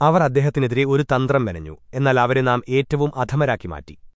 അവർ അദ്ദേഹത്തിനെതിരെ ഒരു തന്ത്രം മെനഞ്ഞു എന്നാൽ അവരെ നാം ഏറ്റവും അധമരാക്കി മാറ്റി.